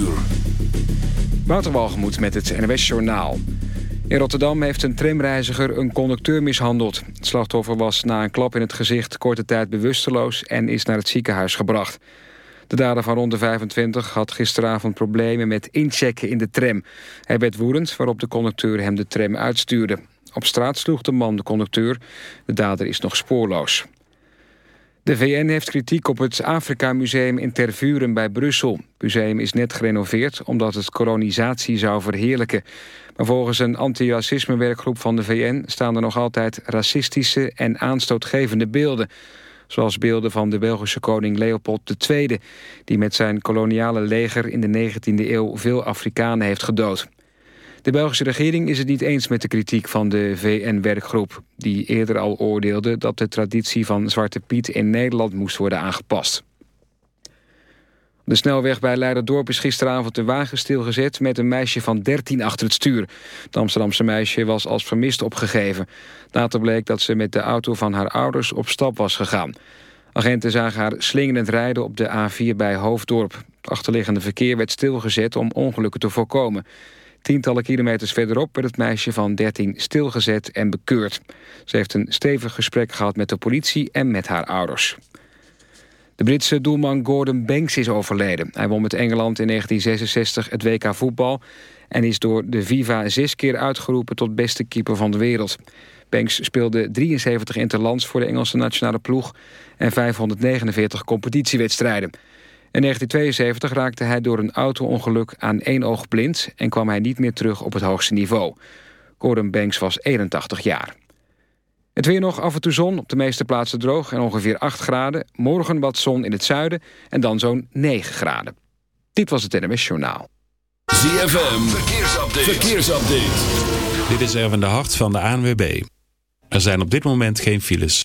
uur. Waterwalgemoed met het NWS Journaal. In Rotterdam heeft een tramreiziger een conducteur mishandeld. Het slachtoffer was na een klap in het gezicht korte tijd bewusteloos... en is naar het ziekenhuis gebracht. De dader van rond de 25 had gisteravond problemen met inchecken in de tram. Hij werd woedend, waarop de conducteur hem de tram uitstuurde. Op straat sloeg de man de conducteur. De dader is nog spoorloos. De VN heeft kritiek op het Afrika-museum in Tervuren bij Brussel. Het museum is net gerenoveerd omdat het kolonisatie zou verheerlijken. Maar volgens een antiracisme-werkgroep van de VN... staan er nog altijd racistische en aanstootgevende beelden. Zoals beelden van de Belgische koning Leopold II... die met zijn koloniale leger in de 19e eeuw veel Afrikanen heeft gedood. De Belgische regering is het niet eens met de kritiek van de VN-werkgroep... die eerder al oordeelde dat de traditie van Zwarte Piet in Nederland moest worden aangepast. De snelweg bij Leiderdorp is gisteravond de wagen stilgezet... met een meisje van 13 achter het stuur. Het Amsterdamse meisje was als vermist opgegeven. Later bleek dat ze met de auto van haar ouders op stap was gegaan. Agenten zagen haar slingerend rijden op de A4 bij Hoofddorp. Het achterliggende verkeer werd stilgezet om ongelukken te voorkomen. Tientallen kilometers verderop werd het meisje van 13 stilgezet en bekeurd. Ze heeft een stevig gesprek gehad met de politie en met haar ouders. De Britse doelman Gordon Banks is overleden. Hij won met Engeland in 1966 het WK voetbal... en is door de FIFA zes keer uitgeroepen tot beste keeper van de wereld. Banks speelde 73 interlands voor de Engelse nationale ploeg... en 549 competitiewedstrijden. In 1972 raakte hij door een auto-ongeluk aan één oog blind... en kwam hij niet meer terug op het hoogste niveau. Gordon Banks was 81 jaar. Het weer nog af en toe zon, op de meeste plaatsen droog en ongeveer 8 graden. Morgen wat zon in het zuiden en dan zo'n 9 graden. Dit was het NMS Journaal. ZFM, verkeersupdate. verkeersupdate. Dit is Erwin de Hart van de ANWB. Er zijn op dit moment geen files.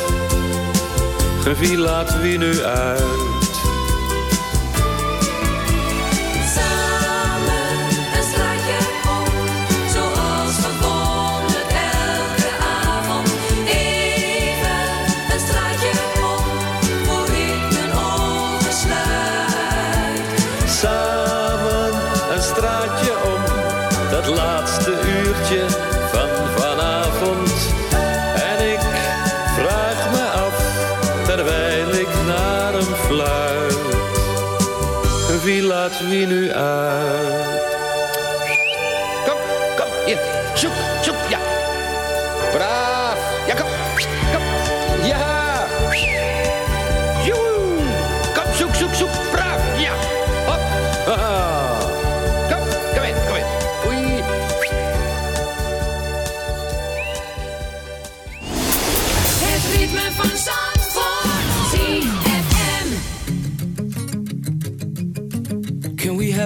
Wie laat wie nu uit? Wie laat wie nu uit? Kom, kom, hier. Zoek, zoek, ja.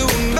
you and me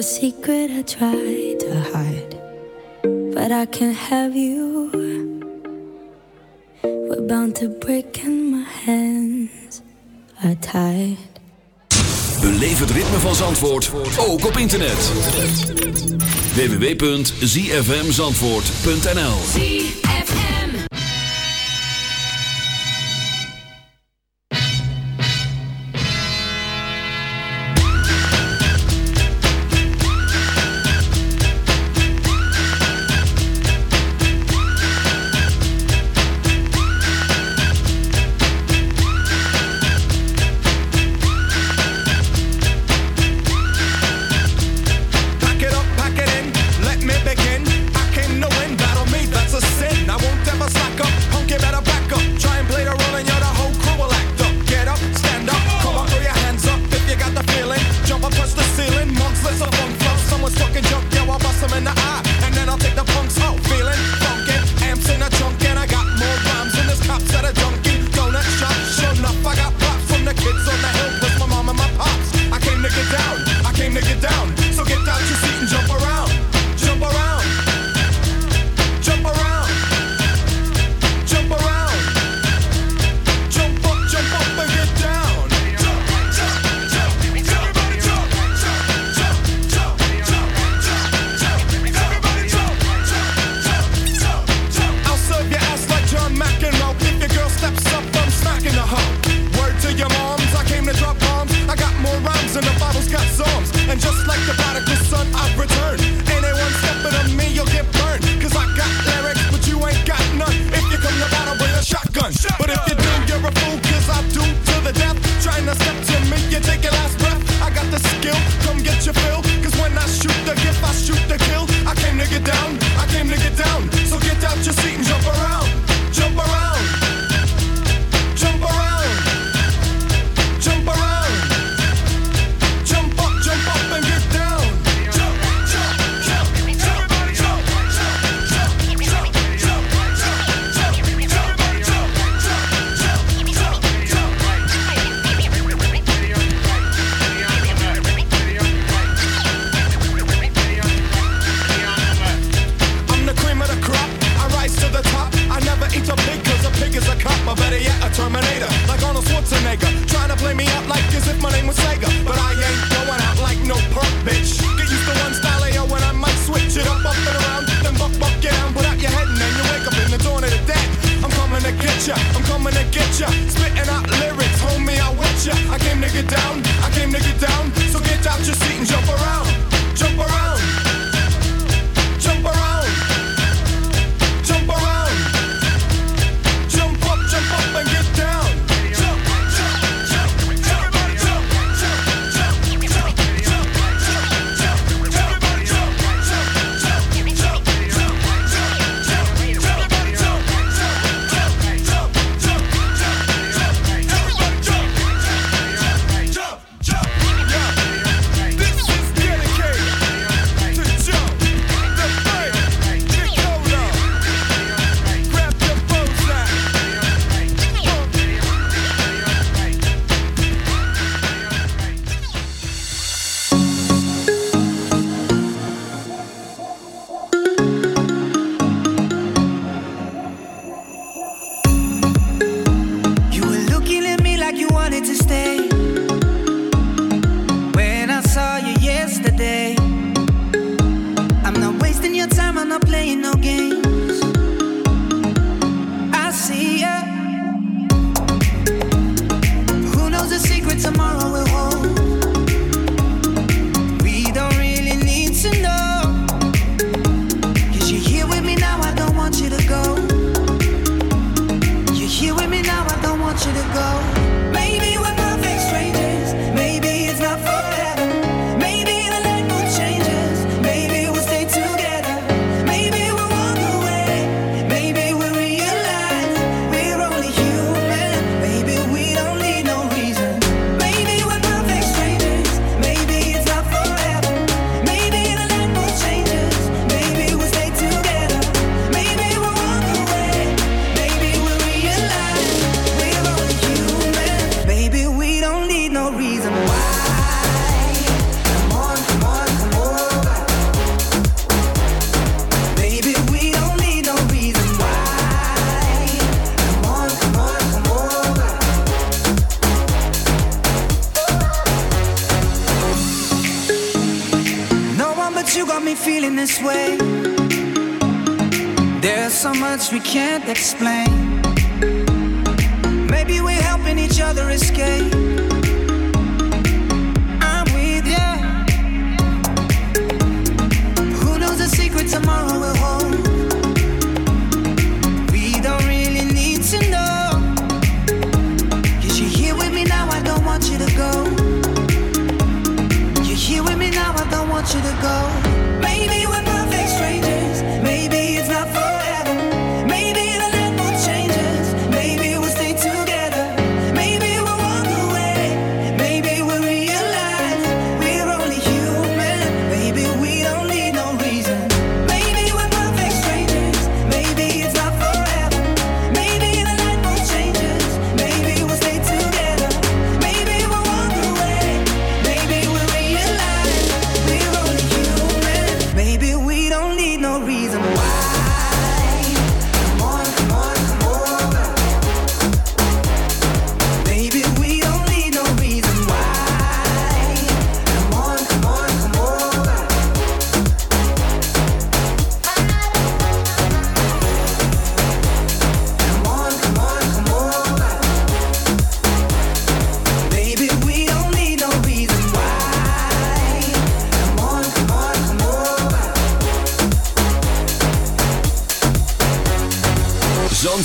a secret I try to hide, but I can't have you. We're bound to break in my hands are tied. Beleef het ritme van Zandvoort ook op internet. www.zfmzandvoort.nl we can't explain.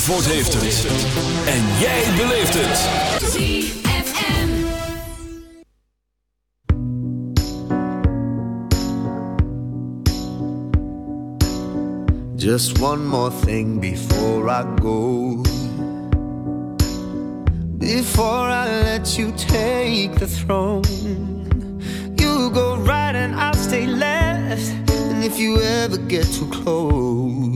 Zandvoort heeft het. En jij beleeft het. Just one more thing before I go. Before I let you take the throne. You go right and I'll stay left. And if you ever get too close.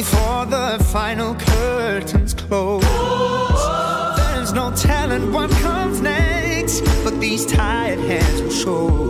before the final curtains close. There's no telling what comes next, but these tired hands will show.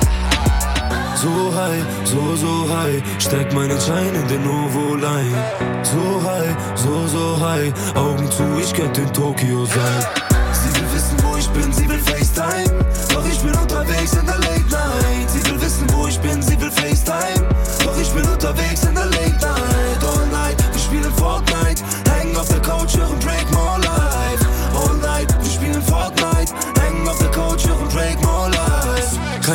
So high, so, so high, steck meinen Schein in den Ovo-Line. So high, so, so high, Augen zu, ich könnte in Tokio sein. Sie will wissen, wo ich bin, sie will FaceTime.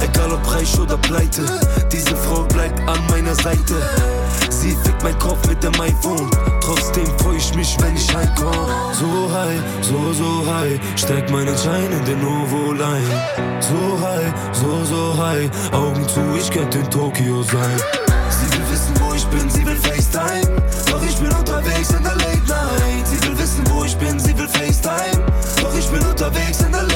Egal ob reich oder pleite, diese Frau bleibt an meiner Seite. Sie fickt mein Kopf mit dem iPhone. Trotzdem freu ich mich, wenn ich heimkomm. So high, so, so high, steck meinen Schein in den Ovo-Line. So high, so, so high, Augen zu, ich könnte in Tokio sein. Sie will wissen, wo ich bin, sie will FaceTime. Doch ich bin unterwegs in der Late Night. Sie will wissen, wo ich bin, sie will FaceTime. Doch ich bin unterwegs in der Late Night.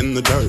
in the dirt.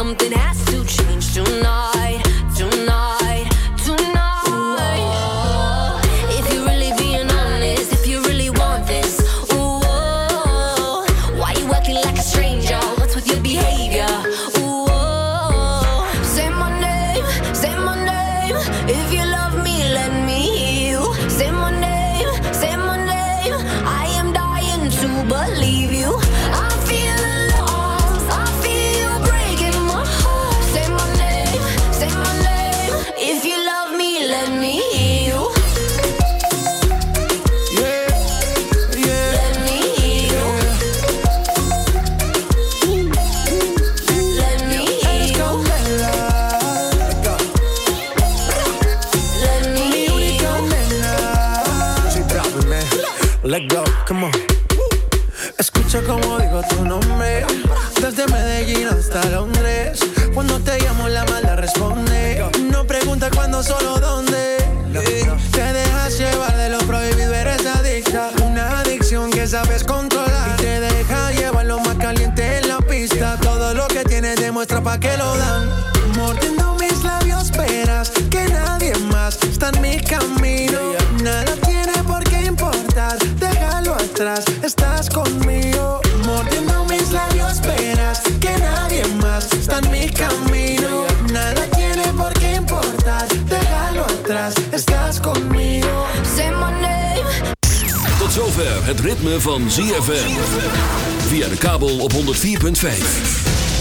something happened. pa' que lo dan. Mordiendo mis labios, verás que nadie más está en mi camino. Nada tiene por qué importar, déjalo atrás, estás conmigo. Mordiendo mis labios, verás que nadie más está en mi camino. Nada tiene por qué importar, déjalo atrás, estás conmigo. Say my name. Tot zover het ritme van ZFM. Via de kabel op 104.5.